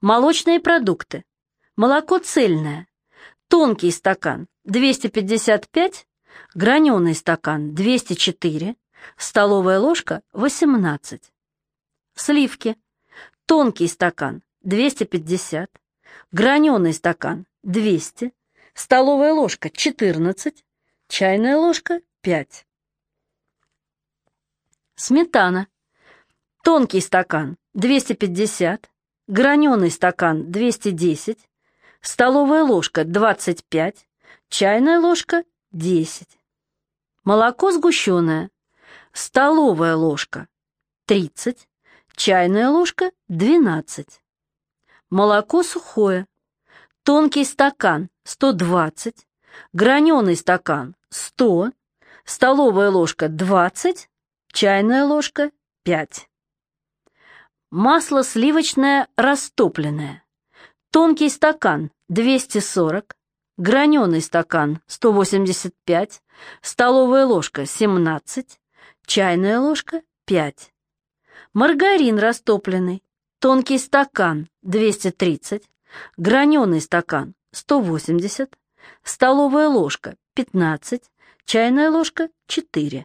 Молочные продукты. Молоко цельное. Тонкий стакан 255, граненый стакан 204, столовая ложка 18. Сливки. Тонкий стакан 250, граненый стакан 200, столовая ложка 14, чайная ложка 5. Сметана. Тонкий стакан 250, граненый стакан 210, столовая ложка 25, чайная ложка 10. Молоко сгущенное. Столовая ложка 30, чайная ложка 12. Молоко сухое. Тонкий стакан 120, граненый стакан 100, столовая ложка 20, чайная ложка 5. Масло сливочное растопленное. Тонкий стакан 240, граненый стакан 185, столовая ложка 17, чайная ложка 5. Маргарин растопленный. Тонкий стакан 230, граненый стакан 180, столовая ложка 15, чайная ложка 4.